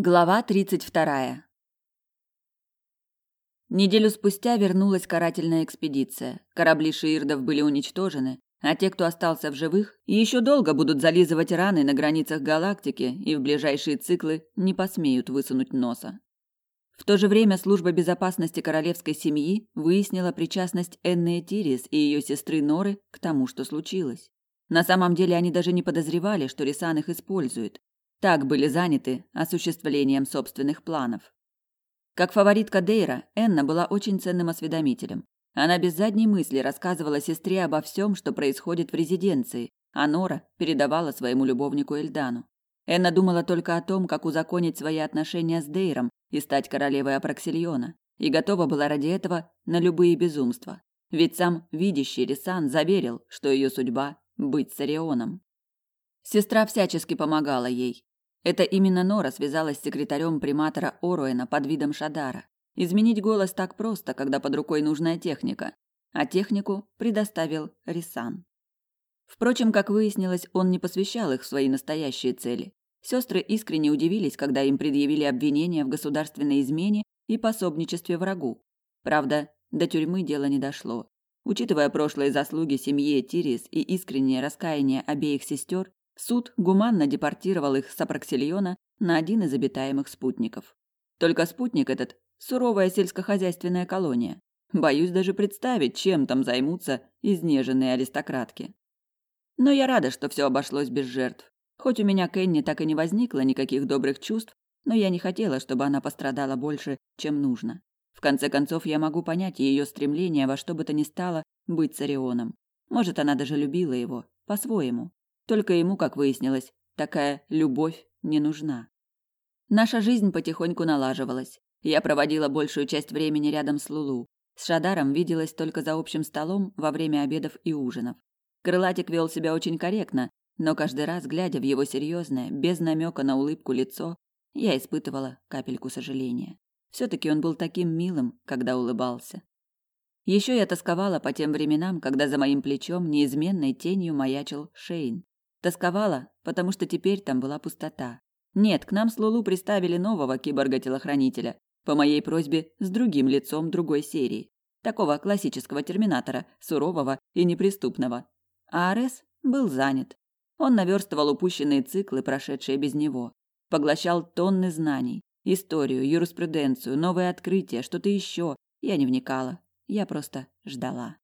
Глава тридцать вторая. Неделю спустя вернулась карательная экспедиция. Корабли шиирдов были уничтожены, а те, кто остался в живых, еще долго будут зализывать раны на границах галактики и в ближайшие циклы не посмеют высунуть носа. В то же время служба безопасности королевской семьи выяснила причастность Энны Тирис и ее сестры Норы к тому, что случилось. На самом деле они даже не подозревали, что Рисан их использует, так были заняты осуществлением собственных планов. Как фаворитка Дейра, Энна была очень ценным осведомителем. Она без задней мысли рассказывала сестре обо всем, что происходит в резиденции, а Нора передавала своему любовнику Эльдану. Энна думала только о том, как узаконить свои отношения с Дейром и стать королевой Апраксильона, и готова была ради этого на любые безумства. Ведь сам видящий Рисан заверил, что ее судьба – быть с Орионом. Сестра всячески помогала ей, это именно Нора связалась с секретарем приматора Оруэна под видом Шадара. Изменить голос так просто, когда под рукой нужная техника, а технику предоставил Рисан. Впрочем, как выяснилось, он не посвящал их в свои настоящие цели. Сестры искренне удивились, когда им предъявили обвинения в государственной измене и пособничестве врагу. Правда, до тюрьмы дело не дошло. Учитывая прошлые заслуги семьи Тирис и искреннее раскаяние обеих сестер, Суд гуманно депортировал их с Апраксильона на один из обитаемых спутников. Только спутник этот – суровая сельскохозяйственная колония. Боюсь даже представить, чем там займутся изнеженные аристократки. Но я рада, что все обошлось без жертв. Хоть у меня к Энни так и не возникло никаких добрых чувств, но я не хотела, чтобы она пострадала больше, чем нужно. В конце концов, я могу понять ее стремление во что бы то ни стало быть царионом. Может, она даже любила его, по-своему. Только ему, как выяснилось, такая любовь не нужна. Наша жизнь потихоньку налаживалась. Я проводила большую часть времени рядом с Лулу. С Шадаром виделась только за общим столом во время обедов и ужинов. Крылатик вел себя очень корректно, но каждый раз, глядя в его серьезное, без намека на улыбку лицо, я испытывала капельку сожаления. Все-таки он был таким милым, когда улыбался. Еще я тосковала по тем временам, когда за моим плечом неизменной тенью маячил Шейн. Тосковала, потому что теперь там была пустота. Нет, к нам с Лулу приставили нового киборга-телохранителя, по моей просьбе с другим лицом другой серии. Такого классического терминатора, сурового и неприступного. А Арес был занят. Он наверстывал упущенные циклы, прошедшие без него. Поглощал тонны знаний. Историю, юриспруденцию, новые открытия, что-то еще. Я не вникала. Я просто ждала.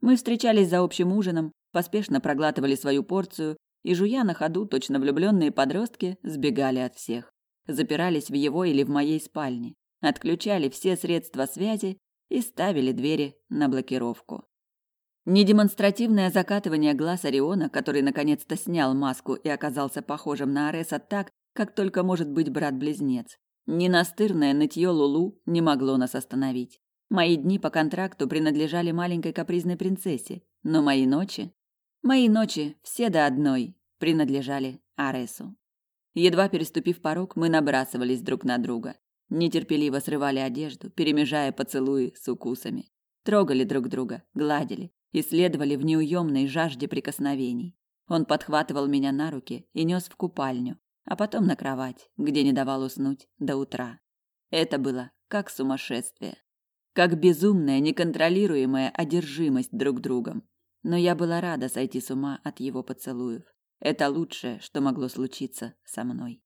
Мы встречались за общим ужином, поспешно проглатывали свою порцию и, жуя на ходу, точно влюбленные подростки сбегали от всех. Запирались в его или в моей спальне, отключали все средства связи и ставили двери на блокировку. Недемонстративное закатывание глаз Ориона, который наконец-то снял маску и оказался похожим на Ареса так, как только может быть брат-близнец. Ненастырное нытье Лулу не могло нас остановить. Мои дни по контракту принадлежали маленькой капризной принцессе, но мои ночи Мои ночи, все до одной, принадлежали Аресу. Едва переступив порог, мы набрасывались друг на друга. Нетерпеливо срывали одежду, перемежая поцелуи с укусами. Трогали друг друга, гладили, исследовали в неуемной жажде прикосновений. Он подхватывал меня на руки и нес в купальню, а потом на кровать, где не давал уснуть до утра. Это было как сумасшествие, как безумная, неконтролируемая одержимость друг другом. Но я была рада сойти с ума от его поцелуев. Это лучшее, что могло случиться со мной.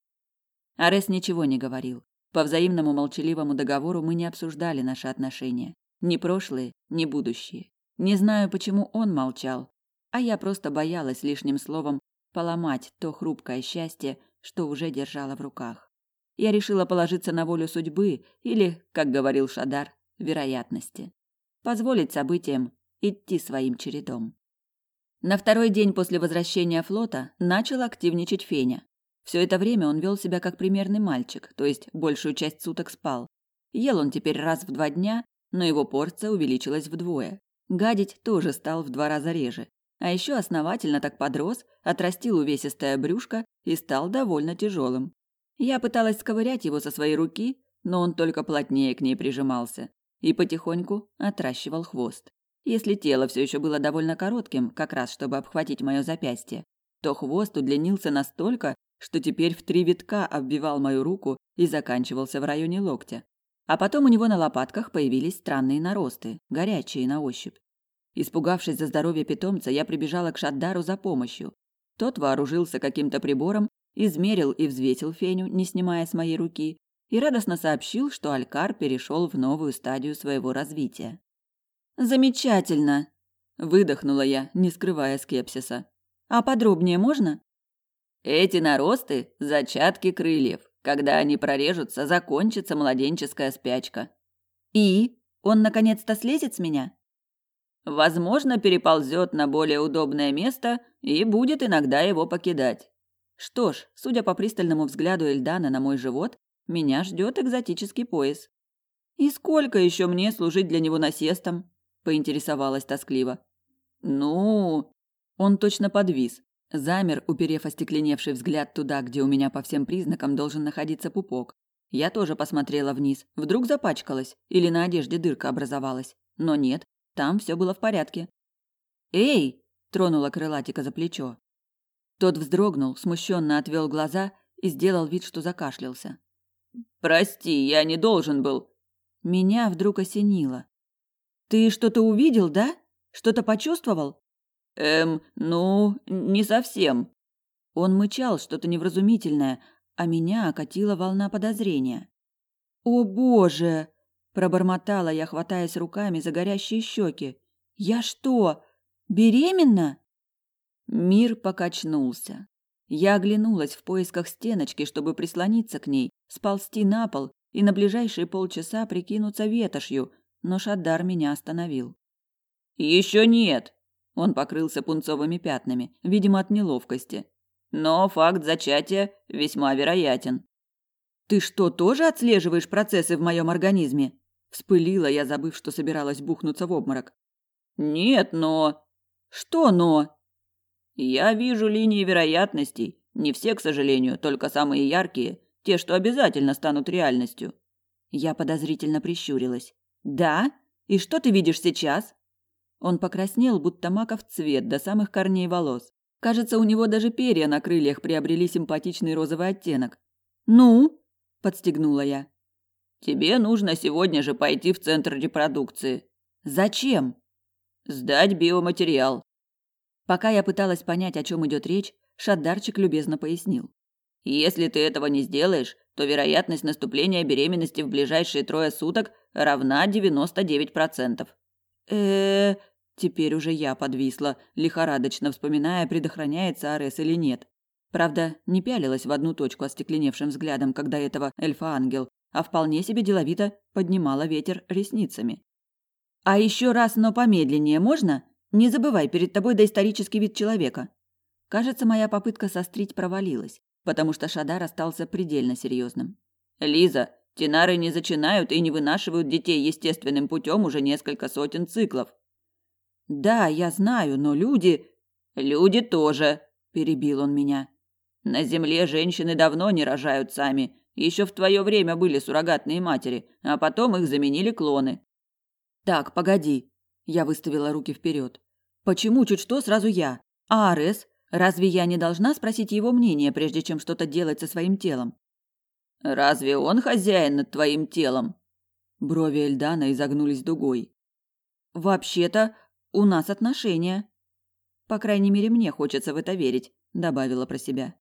Арес ничего не говорил. По взаимному молчаливому договору мы не обсуждали наши отношения. Ни прошлые, ни будущие. Не знаю, почему он молчал, а я просто боялась лишним словом поломать то хрупкое счастье, что уже держала в руках. Я решила положиться на волю судьбы или, как говорил Шадар, вероятности. Позволить событиям идти своим чередом. На второй день после возвращения флота начал активничать Феня. Все это время он вел себя как примерный мальчик, то есть большую часть суток спал. Ел он теперь раз в два дня, но его порция увеличилась вдвое. Гадить тоже стал в два раза реже. А еще основательно так подрос, отрастил увесистое брюшко и стал довольно тяжелым. Я пыталась сковырять его со своей руки, но он только плотнее к ней прижимался и потихоньку отращивал хвост. Если тело все еще было довольно коротким, как раз чтобы обхватить мое запястье, то хвост удлинился настолько, что теперь в три витка обвивал мою руку и заканчивался в районе локтя. А потом у него на лопатках появились странные наросты, горячие на ощупь. Испугавшись за здоровье питомца, я прибежала к Шаддару за помощью. Тот вооружился каким-то прибором, измерил и взвесил Феню, не снимая с моей руки, и радостно сообщил, что Алькар перешел в новую стадию своего развития. «Замечательно!» – выдохнула я, не скрывая скепсиса. «А подробнее можно?» «Эти наросты – зачатки крыльев. Когда они прорежутся, закончится младенческая спячка». «И? Он наконец-то слезет с меня?» Возможно, переползет на более удобное место и будет иногда его покидать. Что ж, судя по пристальному взгляду Эльдана на мой живот, меня ждет экзотический пояс. И сколько еще мне служить для него насестом? Поинтересовалась тоскливо. Ну, он точно подвис, замер, уперев остекленевший взгляд туда, где у меня по всем признакам должен находиться пупок. Я тоже посмотрела вниз. Вдруг запачкалась или на одежде дырка образовалась. Но нет, там все было в порядке. Эй, тронула крылатика за плечо. Тот вздрогнул, смущенно отвел глаза и сделал вид, что закашлялся. Прости, я не должен был. Меня вдруг осенило. Ты что-то увидел, да? Что-то почувствовал? Эм, ну, не совсем. Он мычал что-то невразумительное, а меня окатила волна подозрения. О, боже, пробормотала я, хватаясь руками за горящие щеки. Я что, беременна? Мир покачнулся. Я оглянулась в поисках стеночки, чтобы прислониться к ней, сползти на пол и на ближайшие полчаса прикинуться ветошью, но Шаддар меня остановил. Еще нет. Он покрылся пунцовыми пятнами, видимо, от неловкости. Но факт зачатия весьма вероятен. Ты что, тоже отслеживаешь процессы в моем организме? Вспылила я, забыв, что собиралась бухнуться в обморок. Нет, но Что но? Я вижу линии вероятностей, не все, к сожалению, только самые яркие, те, что обязательно станут реальностью. Я подозрительно прищурилась. Да? И что ты видишь сейчас? Он покраснел, будто маков цвет до самых корней волос. Кажется, у него даже перья на крыльях приобрели симпатичный розовый оттенок. Ну? подстегнула я. Тебе нужно сегодня же пойти в центр репродукции. Зачем? Сдать биоматериал. Пока я пыталась понять, о чем идет речь, Шаддарчик любезно пояснил. Если ты этого не сделаешь, то вероятность наступления беременности в ближайшие трое суток равна 99%. Э, теперь уже я подвисла, лихорадочно вспоминая, предохраняется Арес или нет. Правда, не пялилась в одну точку остекленевшим взглядом, когда этого эльфа-ангел, а вполне себе деловито поднимала ветер ресницами. А еще раз, но помедленнее можно? Не забывай, перед тобой доисторический вид человека. Кажется, моя попытка сострить провалилась, потому что Шадар остался предельно серьезным. Лиза, тенары не зачинают и не вынашивают детей естественным путем уже несколько сотен циклов. Да, я знаю, но люди... Люди тоже, перебил он меня. На земле женщины давно не рожают сами. Еще в твое время были суррогатные матери, а потом их заменили клоны. Так, погоди. Я выставила руки вперед. Почему чуть что сразу я? А Арес? Разве я не должна спросить его мнение, прежде чем что-то делать со своим телом? Разве он хозяин над твоим телом? Брови Эльдана изогнулись дугой. Вообще-то у нас отношения. По крайней мере, мне хочется в это верить, добавила про себя.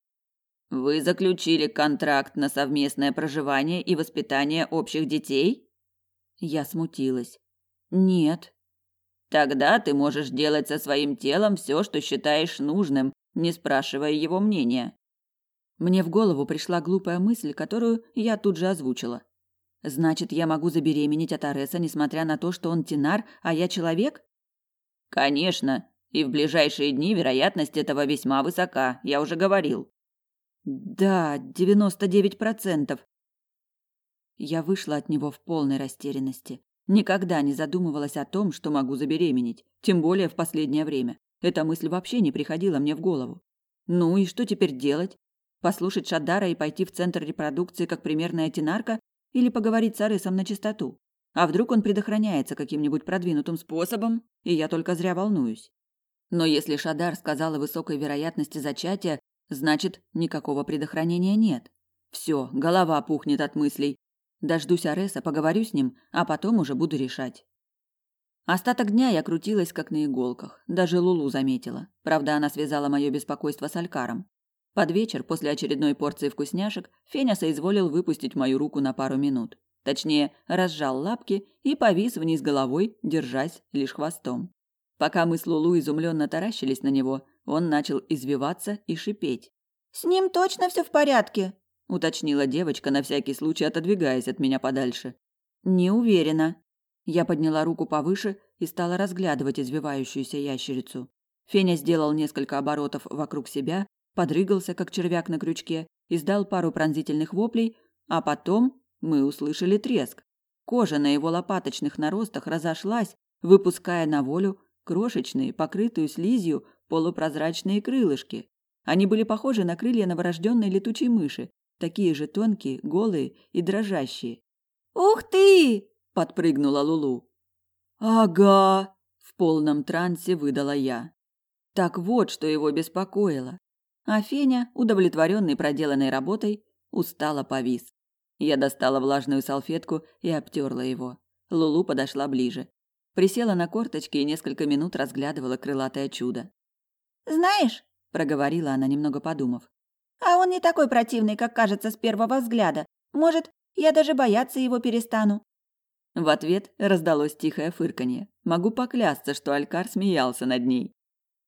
Вы заключили контракт на совместное проживание и воспитание общих детей? Я смутилась. Нет, Тогда ты можешь делать со своим телом все, что считаешь нужным, не спрашивая его мнения. Мне в голову пришла глупая мысль, которую я тут же озвучила. Значит, я могу забеременеть от Ареса, несмотря на то, что он тенар, а я человек? Конечно, и в ближайшие дни вероятность этого весьма высока, я уже говорил. Да, девяносто девять процентов. Я вышла от него в полной растерянности. Никогда не задумывалась о том, что могу забеременеть, тем более в последнее время. Эта мысль вообще не приходила мне в голову. Ну и что теперь делать? Послушать Шадара и пойти в центр репродукции как примерная тенарка или поговорить с Арысом на чистоту? А вдруг он предохраняется каким-нибудь продвинутым способом, и я только зря волнуюсь? Но если Шадар сказал о высокой вероятности зачатия, значит, никакого предохранения нет. Все, голова пухнет от мыслей. Дождусь Ареса, поговорю с ним, а потом уже буду решать. Остаток дня я крутилась как на иголках. Даже Лулу заметила. Правда, она связала мое беспокойство с Алькаром. Под вечер, после очередной порции вкусняшек, Феня соизволил выпустить мою руку на пару минут. Точнее, разжал лапки и повис вниз головой, держась лишь хвостом. Пока мы с Лулу изумленно таращились на него, он начал извиваться и шипеть. «С ним точно все в порядке?» – уточнила девочка, на всякий случай отодвигаясь от меня подальше. «Не уверена», я подняла руку повыше и стала разглядывать извивающуюся ящерицу. Феня сделал несколько оборотов вокруг себя, подрыгался, как червяк на крючке, издал пару пронзительных воплей, а потом мы услышали треск. Кожа на его лопаточных наростах разошлась, выпуская на волю крошечные, покрытые слизью, полупрозрачные крылышки. Они были похожи на крылья новорожденной летучей мыши, такие же тонкие, голые и дрожащие. «Ух ты!» Подпрыгнула Лулу. Ага, в полном трансе выдала я. Так вот, что его беспокоило. А Феня, удовлетворенный проделанной работой, устало повис. Я достала влажную салфетку и обтерла его. Лулу подошла ближе. Присела на корточки и несколько минут разглядывала крылатое чудо. «Знаешь», — проговорила она, немного подумав, «а он не такой противный, как кажется с первого взгляда. Может, я даже бояться его перестану. В ответ раздалось тихое фырканье. Могу поклясться, что Алькар смеялся над ней.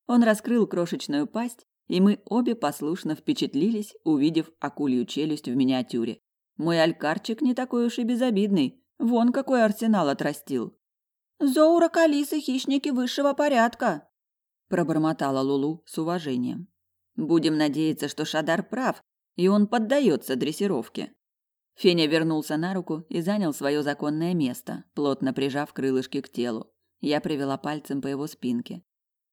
Он раскрыл крошечную пасть, и мы обе послушно впечатлились, увидев акулью челюсть в миниатюре. Мой Алькарчик не такой уж и безобидный. Вон какой арсенал отрастил. «Зоура Калисы хищники высшего порядка», – пробормотала Лулу с уважением. «Будем надеяться, что Шадар прав, и он поддается дрессировке». Феня вернулся на руку и занял свое законное место, плотно прижав крылышки к телу. Я привела пальцем по его спинке.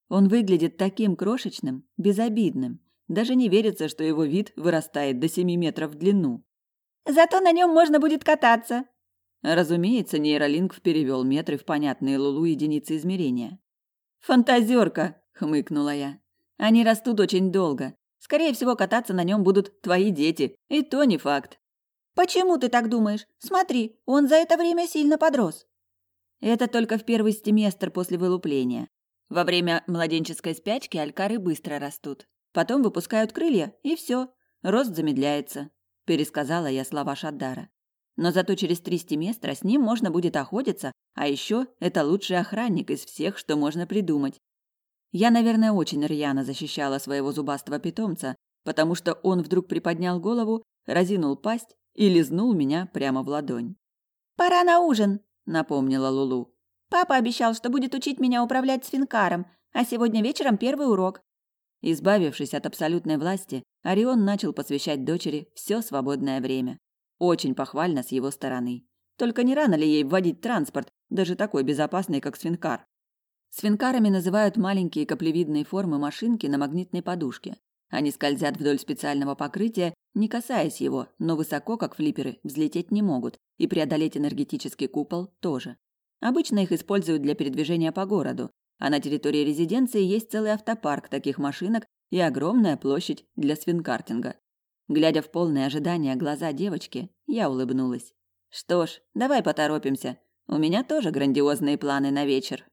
Он выглядит таким крошечным, безобидным. Даже не верится, что его вид вырастает до семи метров в длину. «Зато на нем можно будет кататься!» Разумеется, нейролинк перевел метры в понятные Лулу единицы измерения. «Фантазерка!» – хмыкнула я. «Они растут очень долго. Скорее всего, кататься на нем будут твои дети, и то не факт». Почему ты так думаешь? Смотри, он за это время сильно подрос. Это только в первый семестр после вылупления. Во время младенческой спячки алькары быстро растут. Потом выпускают крылья, и все. Рост замедляется, пересказала я слова Шаддара. Но зато через три семестра с ним можно будет охотиться, а еще это лучший охранник из всех, что можно придумать. Я, наверное, очень рьяно защищала своего зубастого питомца, потому что он вдруг приподнял голову, разинул пасть и лизнул меня прямо в ладонь. «Пора на ужин», — напомнила Лулу. «Папа обещал, что будет учить меня управлять свинкаром, а сегодня вечером первый урок». Избавившись от абсолютной власти, Орион начал посвящать дочери все свободное время. Очень похвально с его стороны. Только не рано ли ей вводить транспорт, даже такой безопасный, как свинкар? Свинкарами называют маленькие каплевидные формы машинки на магнитной подушке. Они скользят вдоль специального покрытия, не касаясь его, но высоко, как флиперы, взлететь не могут, и преодолеть энергетический купол тоже. Обычно их используют для передвижения по городу, а на территории резиденции есть целый автопарк таких машинок и огромная площадь для свинкартинга. Глядя в полное ожидание глаза девочки, я улыбнулась. Что ж, давай поторопимся. У меня тоже грандиозные планы на вечер.